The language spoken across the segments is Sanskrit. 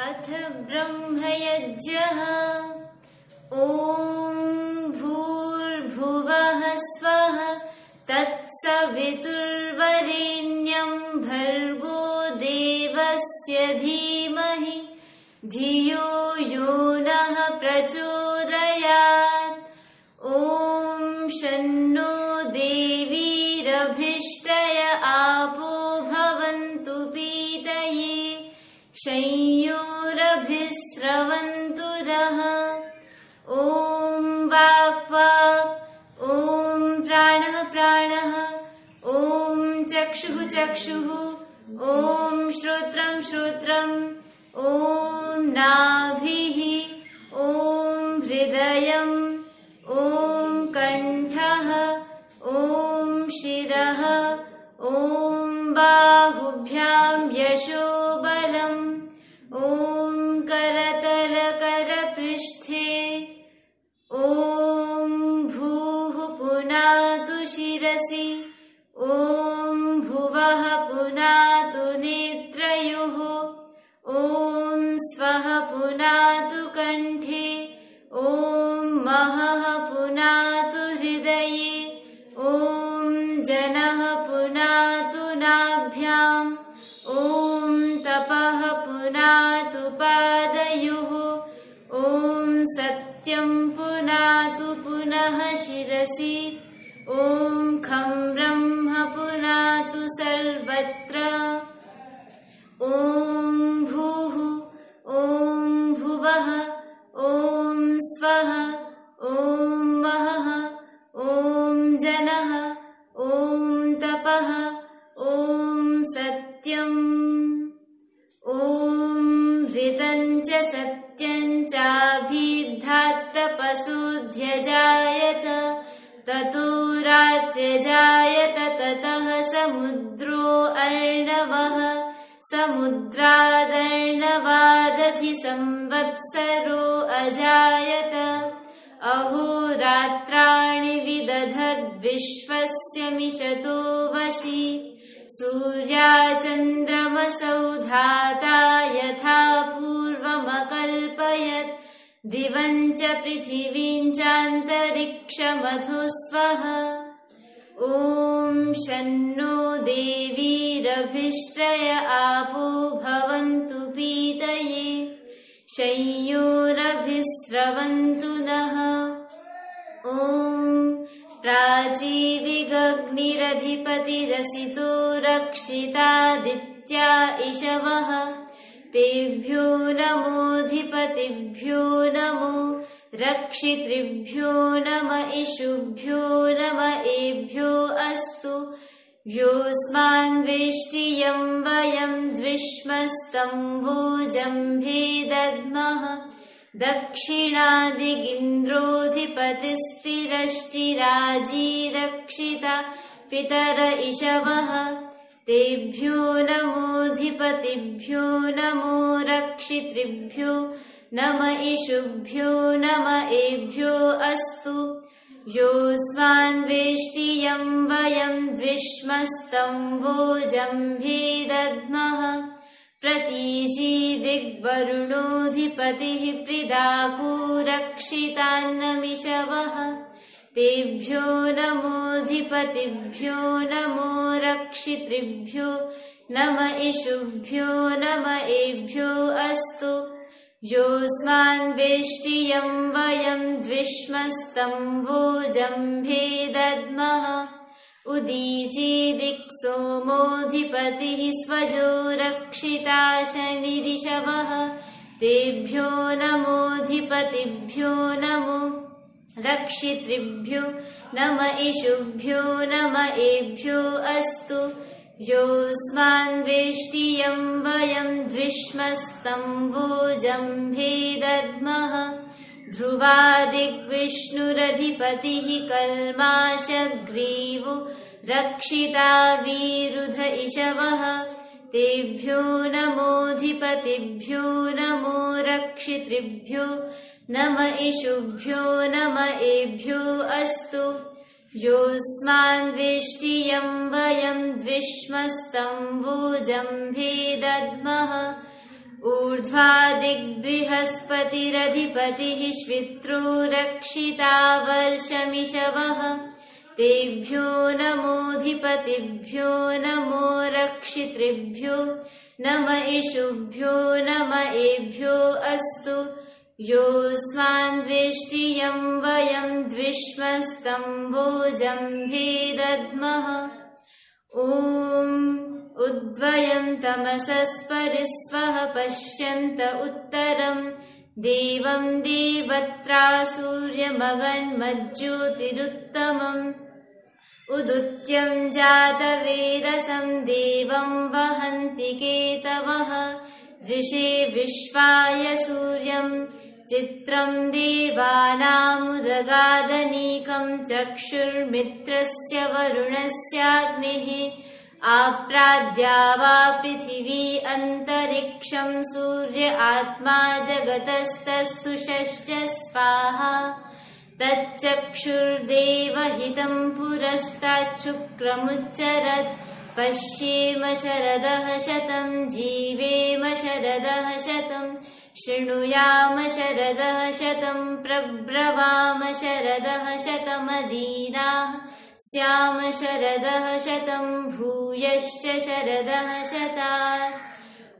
अथ ब्रह्मयज्ञः। ॐ भूर्भुवः स्वः तत्सवितुर्वरेण्यं भर्गो देवस्य धीमहि। धियो यो नः प्रचोदयात्। ॐ शन्नो देवीरभिष्टय आपो भवन्तु पीतये। संयोरभिस्रवन्तु नः ॐ वाक्वाक्, ॐ प्राणः प्राणः, ॐ चक्षुः चक्षुः, ॐ श्रोत्रं श्रोत्रम् ॐ नाभिः, ॐ हृदयम् ॐ कण्ठः, ॐ शिरः, ॐ बाहुभ्यां यशोबलम् ॐ भुवः पुनातु नेत्रयोः। ॐ स्वः पुनातु कण्ठे। ॐ महः पुनातु हृदये। ॐ जनः पुनातु नाभ्याम् ॐ तपः पुनातु ॐ पुनातु पुनः शिरसि। ॐ खं ब्रह्म पुनातु सर्वत्र। ॐ भूः, ॐ भुवः, ॐ स्वः, ॐ महः, ॐ जनः, ॐ तपः, ॐ सत्यम्। ॐ ऋतं च सत्यं चाभिद्धात्तपशुध्यजायत ततो रात्र्यजायत ततः समुद्रो अर्णवः। समुद्रादर्णवादधि संवत्सरो अजायत। अहोरात्राणि विदधद्विश्वस्य मिषतो वशि। सूर्या चन्द्रमसौ धाता यथा पूर्वमकल्पयत् दिवं च पृथिवीं चान्तरिक्षमधु स्वः ॐ शन्नो देवीरभिष्टय आपो भवन्तु पीतये। संयोरभिस्रवन्तु नः। ॐ प्राचीदिगग्निरधिपतिरसितो रक्षितादित्या इषवः तेभ्यो नमोऽधिपतिभ्यो नमो रक्षितृभ्यो नम इषुभ्यो नम एभ्यो अस्तु। योऽस्मान् वेष्टियं वयं द्विष्मस्तम्भोजम्भे दद्मः। दक्षिणादिगिन्द्रोऽधिपतिस्तिरष्टिराजीरक्षिता पितर इषवः तेभ्यो नमोऽधिपतिभ्यो नमो रक्षितृभ्यो नम इषुभ्यो नम एभ्यो अस्तु। योऽस्मान् वेष्टियं वयं द्विष्मस्तम्भोजम्भे दद्मः। प्रतीचीदिग्वरुणोऽधिपतिः प्रिदाकूरक्षितान्नमिषवः तेभ्यो नमोऽधिपतिभ्यो नमो रक्षितृभ्यो नम इषुभ्यो नम एभ्यो अस्तु। योऽस्मान् वेष्टियं वयं द्विष्मस्तम्भोजम्भे दद्मः। उदीचीदिक्सोमोऽधिपतिः स्वजो रक्षिता शनिरिषवः तेभ्यो नमोऽधिपतिभ्यो नमो रक्षितृभ्यो नम इषुभ्यो नम एभ्यो अस्तु। योऽस्मान् वेष्टियं वयं द्विष्मस्तम्भोजम्भे दद्मः। ध्रुवादिग्विष्णुरधिपतिः कल्माशग्रीवो रक्षिता वीरुध इषवः। तेभ्यो नमोऽधिपतिभ्यो नमो रक्षितृभ्यो नम इषुभ्यो नम एभ्यो अस्तु। योऽस्मान् वेष्टियं वयं द्विष्मस्तम्भोजम्भे दद्मः। दिग्बृहस्पतिरधिपतिः श्वित्रो रक्षिता वर्षमिषवः तेभ्यो नमोऽधिपतिभ्यो नमो रक्षितृभ्यो। नम इषुभ्यो नम एभ्यो अस्तु योऽस्मान्द्वेष्टियम् वयम् द्विष्मस्तम्भोजम्भे दद्मः। ॐ उद्वयम् तमसस्परिस्वः पश्यन्त उत्तरम् देवम् देवत्रा सूर्यमगन्मज्योतिरुत्तमम्। उदुत्यम् जातवेदसम् देवम् वहन्ति केतवः। दृशे विश्वाय सूर्यम् चित्रम् देवानामुदगादनीकम् चक्षुर्मित्रस्य वरुणस्याग्निः आप्राद्या वा पृथिवी अन्तरिक्षम् सूर्य आत्मा जगतस्तस्सुषश्च स्वाहा। तच्चक्षुर्देवहितम् पुरस्ताच्छुक्रमुच्चरत् पश्येम शरदः शतम् जीवेम शरदः शतम् शृणुयाम शरदः शतम् प्रब्रवाम शरदः शतमदीनाः। स्याम शरदः शतम् भूयश्च शरदः शतात्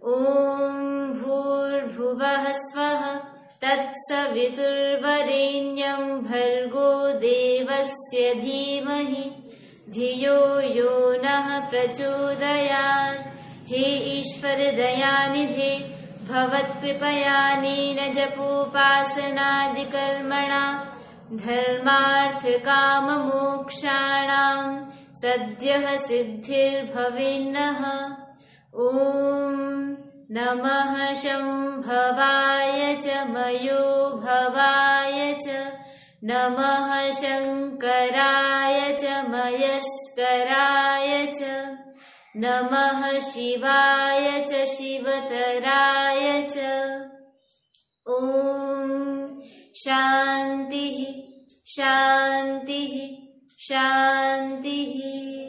ॐ भूर्भुवः स्वः। तत्सवितुर्वरेण्यम् भर्गो देवस्य धीमहि। धियो यो नः प्रचोदयात्। हे ईश्वरदयानिधे भवत्कृपयानेन जपोपासनादिकर्मणा धर्मार्थकाममोक्षाणाम् सद्यः सिद्धिर्भवेन्नः। ॐ नमः शम्भवाय च मयो भवाय च नमः शङ्कराय च मयस्कराय च नमः शिवाय च शिवतराय च। ॐ शान्तिः शान्तिः शान्तिः।